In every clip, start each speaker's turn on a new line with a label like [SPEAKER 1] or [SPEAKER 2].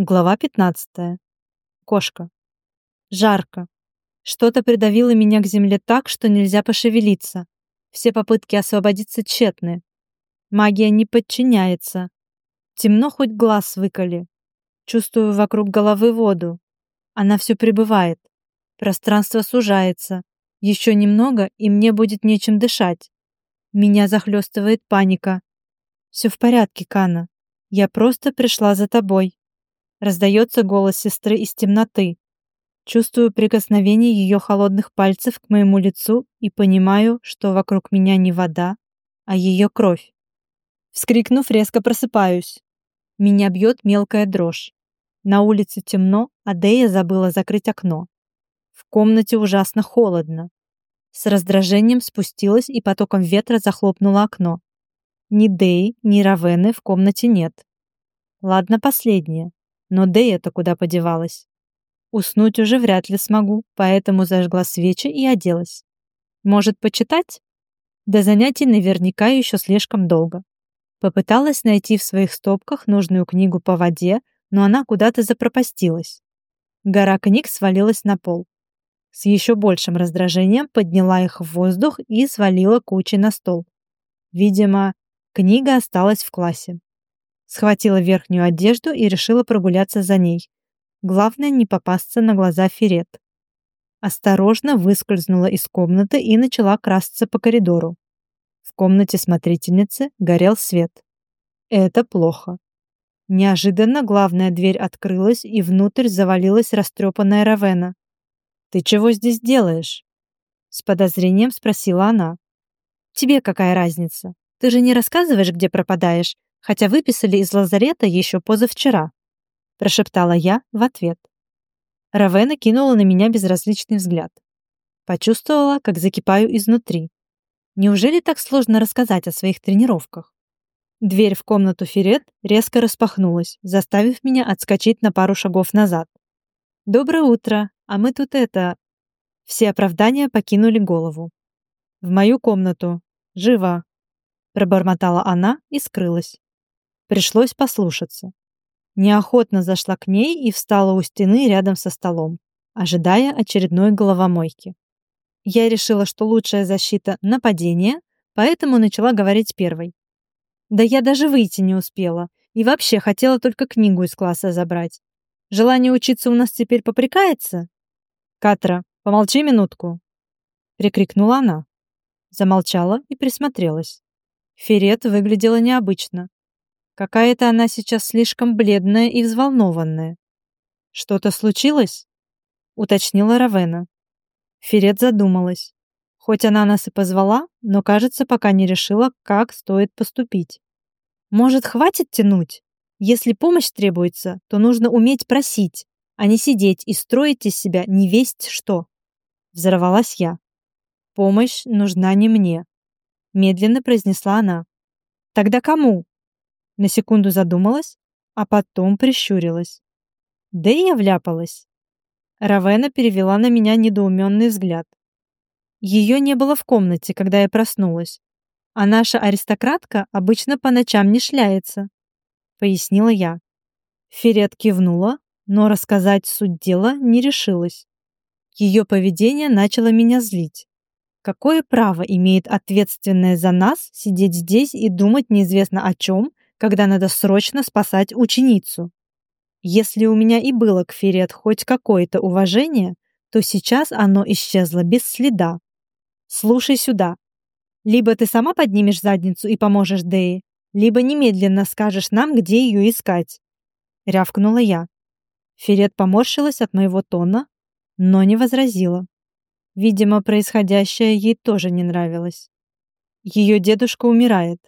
[SPEAKER 1] Глава 15. Кошка. Жарко. Что-то придавило меня к земле так, что нельзя пошевелиться. Все попытки освободиться тщетны. Магия не подчиняется. Темно хоть глаз выколи. Чувствую вокруг головы воду. Она все прибывает. Пространство сужается. Еще немного, и мне будет нечем дышать. Меня захлестывает паника. Все в порядке, Кана. Я просто пришла за тобой. Раздается голос сестры из темноты. Чувствую прикосновение ее холодных пальцев к моему лицу и понимаю, что вокруг меня не вода, а ее кровь. Вскрикнув, резко просыпаюсь. Меня бьет мелкая дрожь. На улице темно, а Дея забыла закрыть окно. В комнате ужасно холодно. С раздражением спустилась и потоком ветра захлопнула окно. Ни Деи, ни Равены в комнате нет. Ладно, последнее. Но Дэя-то куда подевалась? Уснуть уже вряд ли смогу, поэтому зажгла свечи и оделась. Может, почитать? До занятий наверняка еще слишком долго. Попыталась найти в своих стопках нужную книгу по воде, но она куда-то запропастилась. Гора книг свалилась на пол. С еще большим раздражением подняла их в воздух и свалила кучей на стол. Видимо, книга осталась в классе. Схватила верхнюю одежду и решила прогуляться за ней. Главное не попасться на глаза Ферет. Осторожно выскользнула из комнаты и начала красться по коридору. В комнате смотрительницы горел свет. Это плохо. Неожиданно главная дверь открылась, и внутрь завалилась растрепанная Равена. «Ты чего здесь делаешь?» С подозрением спросила она. «Тебе какая разница? Ты же не рассказываешь, где пропадаешь, хотя выписали из лазарета еще позавчера», прошептала я в ответ. Равена кинула на меня безразличный взгляд. Почувствовала, как закипаю изнутри. Неужели так сложно рассказать о своих тренировках? Дверь в комнату Ферет резко распахнулась, заставив меня отскочить на пару шагов назад. «Доброе утро, а мы тут это...» Все оправдания покинули голову. «В мою комнату. Живо!» Пробормотала она и скрылась. Пришлось послушаться. Неохотно зашла к ней и встала у стены рядом со столом, ожидая очередной головомойки. Я решила, что лучшая защита — нападение, поэтому начала говорить первой. Да я даже выйти не успела, и вообще хотела только книгу из класса забрать. Желание учиться у нас теперь попрекается? Катра, помолчи минутку, прикрикнула она. Замолчала и присмотрелась. Ферет выглядела необычно. Какая-то она сейчас слишком бледная и взволнованная. «Что-то случилось?» — уточнила Равена. Ферет задумалась. Хоть она нас и позвала, но, кажется, пока не решила, как стоит поступить. «Может, хватит тянуть? Если помощь требуется, то нужно уметь просить, а не сидеть и строить из себя невесть что». Взорвалась я. «Помощь нужна не мне», — медленно произнесла она. «Тогда кому?» На секунду задумалась, а потом прищурилась. Да и я вляпалась. Равена перевела на меня недоуменный взгляд. Ее не было в комнате, когда я проснулась, а наша аристократка обычно по ночам не шляется, пояснила я. Ферет кивнула, но рассказать суть дела не решилась. Ее поведение начало меня злить. Какое право имеет ответственная за нас сидеть здесь и думать неизвестно о чем, когда надо срочно спасать ученицу. Если у меня и было к Ферет хоть какое-то уважение, то сейчас оно исчезло без следа. Слушай сюда. Либо ты сама поднимешь задницу и поможешь Дее, либо немедленно скажешь нам, где ее искать. Рявкнула я. Ферет поморщилась от моего тона, но не возразила. Видимо, происходящее ей тоже не нравилось. Ее дедушка умирает,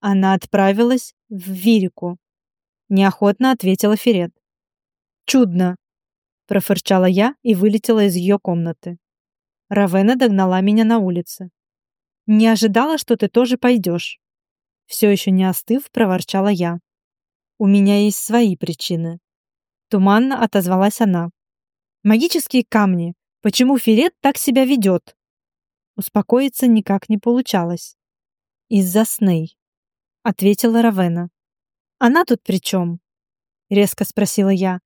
[SPEAKER 1] она отправилась в Вирику. Неохотно ответила Ферет. Чудно, профырчала я и вылетела из ее комнаты. Равена догнала меня на улице. Не ожидала, что ты тоже пойдешь. Все еще не остыв, проворчала я. У меня есть свои причины. Туманно отозвалась она. Магические камни. Почему Ферет так себя ведет? Успокоиться никак не получалось. Из-за сней. — ответила Равена. «Она тут при чем?» резко спросила я.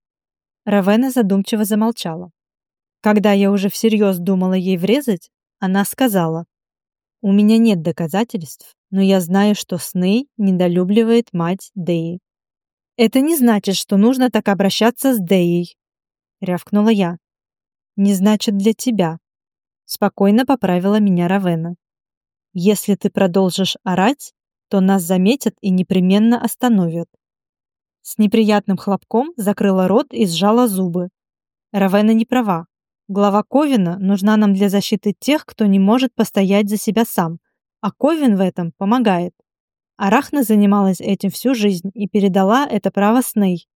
[SPEAKER 1] Равена задумчиво замолчала. Когда я уже всерьез думала ей врезать, она сказала: "У меня нет доказательств, но я знаю, что Сней недолюбливает мать Деи. Это не значит, что нужно так обращаться с Деей, рявкнула я. Не значит для тебя, спокойно поправила меня Равена. Если ты продолжишь орать, то нас заметят и непременно остановят. С неприятным хлопком закрыла рот и сжала зубы. Равена не права. Глава Ковина нужна нам для защиты тех, кто не может постоять за себя сам, а Ковин в этом помогает. Арахна занималась этим всю жизнь и передала это право Сней.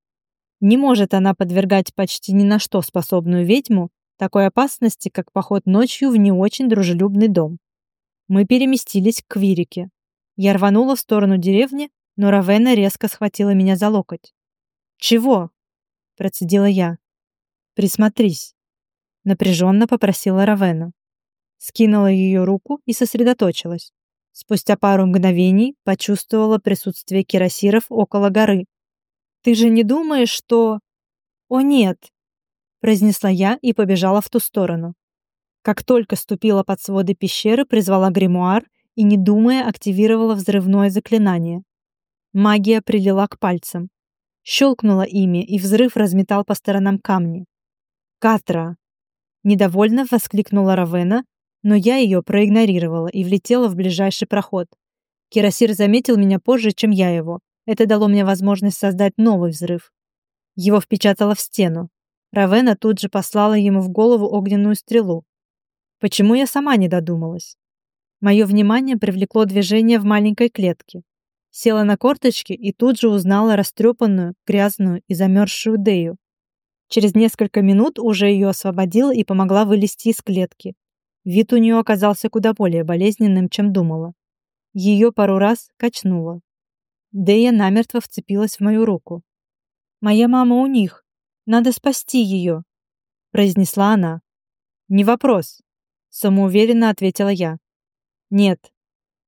[SPEAKER 1] Не может она подвергать почти ни на что способную ведьму такой опасности, как поход ночью в не очень дружелюбный дом. Мы переместились к Квирике. Я рванула в сторону деревни, но Равена резко схватила меня за локоть. «Чего?» – процедила я. «Присмотрись», – напряженно попросила Равена. Скинула ее руку и сосредоточилась. Спустя пару мгновений почувствовала присутствие кирасиров около горы. «Ты же не думаешь, что...» «О нет!» – произнесла я и побежала в ту сторону. Как только ступила под своды пещеры, призвала гримуар и, не думая, активировала взрывное заклинание. Магия прилила к пальцам. Щелкнула ими, и взрыв разметал по сторонам камни. «Катра!» Недовольно воскликнула Равена, но я ее проигнорировала и влетела в ближайший проход. Кирасир заметил меня позже, чем я его. Это дало мне возможность создать новый взрыв. Его впечатало в стену. Равена тут же послала ему в голову огненную стрелу. Почему я сама не додумалась? Мое внимание привлекло движение в маленькой клетке. Села на корточки и тут же узнала растрепанную, грязную и замерзшую Дею. Через несколько минут уже ее освободила и помогла вылезти из клетки. Вид у нее оказался куда более болезненным, чем думала. Ее пару раз качнуло. Дея намертво вцепилась в мою руку. «Моя мама у них. Надо спасти ее», — произнесла она. «Не вопрос», — самоуверенно ответила я. «Нет,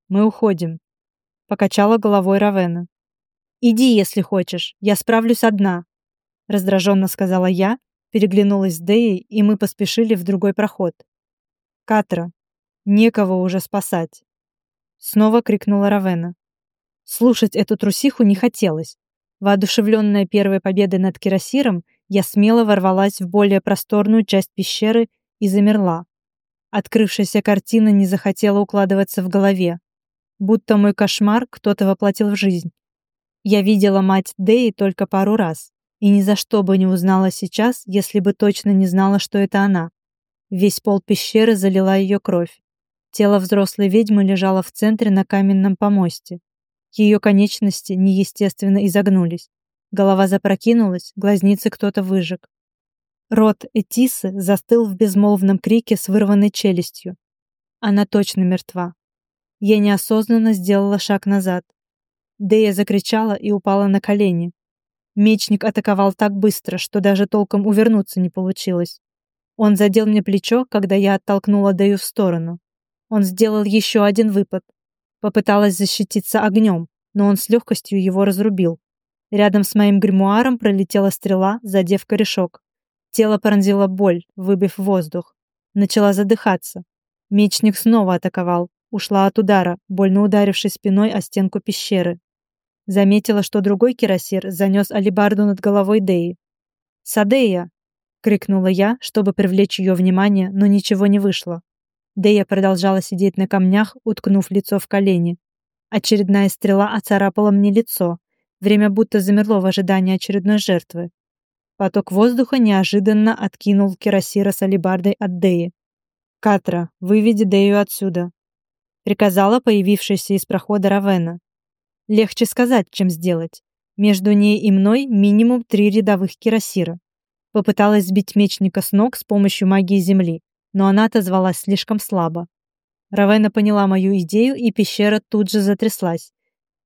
[SPEAKER 1] мы уходим», — покачала головой Равена. «Иди, если хочешь, я справлюсь одна», — раздраженно сказала я, переглянулась с Деей, и мы поспешили в другой проход. Катра, некого уже спасать!» Снова крикнула Равена. Слушать эту трусиху не хотелось. Воодушевленная первой победой над Кирасиром, я смело ворвалась в более просторную часть пещеры и замерла. Открывшаяся картина не захотела укладываться в голове. Будто мой кошмар кто-то воплотил в жизнь. Я видела мать Дэи только пару раз, и ни за что бы не узнала сейчас, если бы точно не знала, что это она. Весь пол пещеры залила ее кровь. Тело взрослой ведьмы лежало в центре на каменном помосте. Ее конечности неестественно изогнулись. Голова запрокинулась, глазницы кто-то выжег. Рот Этисы застыл в безмолвном крике с вырванной челюстью. Она точно мертва. Я неосознанно сделала шаг назад. Дея закричала и упала на колени. Мечник атаковал так быстро, что даже толком увернуться не получилось. Он задел мне плечо, когда я оттолкнула Дэю в сторону. Он сделал еще один выпад. Попыталась защититься огнем, но он с легкостью его разрубил. Рядом с моим гримуаром пролетела стрела, задев корешок. Тело пронзила боль, выбив воздух. Начала задыхаться. Мечник снова атаковал. Ушла от удара, больно ударившись спиной о стенку пещеры. Заметила, что другой кирасир занес алибарду над головой Деи. «Садея!» — крикнула я, чтобы привлечь ее внимание, но ничего не вышло. Дея продолжала сидеть на камнях, уткнув лицо в колени. Очередная стрела оцарапала мне лицо. Время будто замерло в ожидании очередной жертвы. Поток воздуха неожиданно откинул Кирасира с алебардой от Деи. «Катра, выведи Дею отсюда», — приказала появившаяся из прохода Равена. Легче сказать, чем сделать. Между ней и мной минимум три рядовых Кирасира. Попыталась сбить мечника с ног с помощью магии земли, но она отозвалась слишком слабо. Равена поняла мою идею, и пещера тут же затряслась.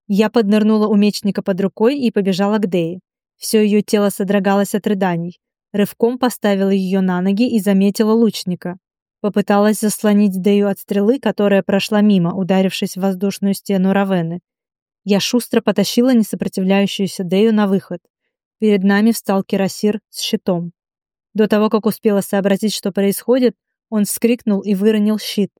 [SPEAKER 1] Я поднырнула у мечника под рукой и побежала к Дее. Все ее тело содрогалось от рыданий. Рывком поставила ее на ноги и заметила лучника. Попыталась заслонить Дею от стрелы, которая прошла мимо, ударившись в воздушную стену Равены. Я шустро потащила несопротивляющуюся Дею на выход. Перед нами встал Кирасир с щитом. До того, как успела сообразить, что происходит, он вскрикнул и выронил щит.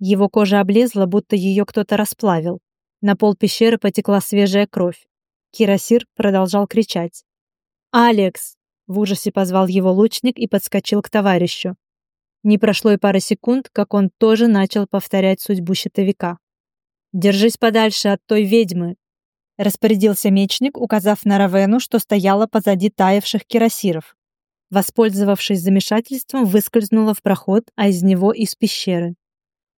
[SPEAKER 1] Его кожа облезла, будто ее кто-то расплавил. На пол пещеры потекла свежая кровь. Кирасир продолжал кричать. «Алекс!» — в ужасе позвал его лучник и подскочил к товарищу. Не прошло и пары секунд, как он тоже начал повторять судьбу щитовика. «Держись подальше от той ведьмы!» Распорядился мечник, указав на Равену, что стояла позади таявших кирасиров. Воспользовавшись замешательством, выскользнула в проход, а из него из пещеры.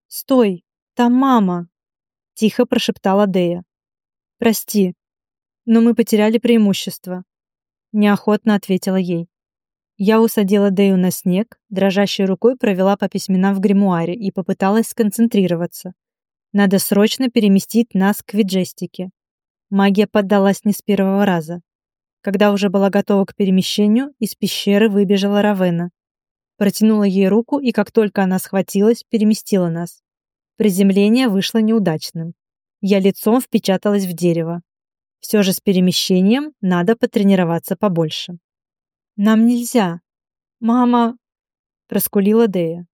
[SPEAKER 1] «Стой! Там мама!» — тихо прошептала Дея. «Прости, но мы потеряли преимущество», — неохотно ответила ей. Я усадила Дею на снег, дрожащей рукой провела по письменам в гримуаре и попыталась сконцентрироваться. Надо срочно переместить нас к виджестике. Магия поддалась не с первого раза. Когда уже была готова к перемещению, из пещеры выбежала Равена. Протянула ей руку, и как только она схватилась, переместила нас. Приземление вышло неудачным. Я лицом впечаталась в дерево. Все же с перемещением надо потренироваться побольше. «Нам нельзя. Мама...» — проскулила Дея.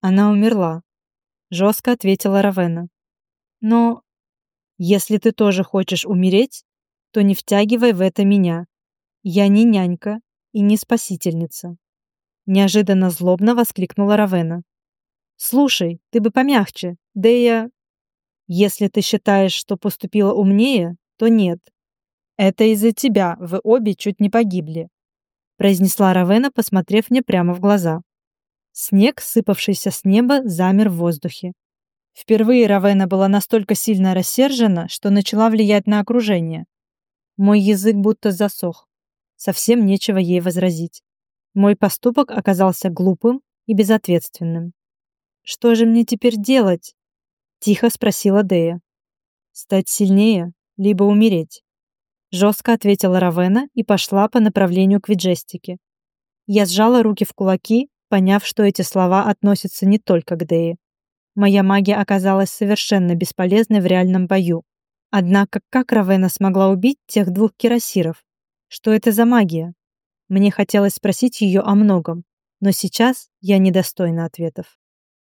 [SPEAKER 1] «Она умерла», — жестко ответила Равена. «Но если ты тоже хочешь умереть, то не втягивай в это меня. Я не нянька и не спасительница. Неожиданно злобно воскликнула Равена. Слушай, ты бы помягче, да я... Если ты считаешь, что поступила умнее, то нет. Это из-за тебя вы обе чуть не погибли, произнесла Равена, посмотрев мне прямо в глаза. Снег, сыпавшийся с неба, замер в воздухе. Впервые Равена была настолько сильно рассержена, что начала влиять на окружение. Мой язык будто засох. Совсем нечего ей возразить. Мой поступок оказался глупым и безответственным. «Что же мне теперь делать?» — тихо спросила Дея. «Стать сильнее, либо умереть», — жестко ответила Равена и пошла по направлению к Виджестике. Я сжала руки в кулаки, поняв, что эти слова относятся не только к Дее. Моя магия оказалась совершенно бесполезной в реальном бою. Однако как Равена смогла убить тех двух кирасиров? Что это за магия? Мне хотелось спросить ее о многом, но сейчас я недостойна ответов.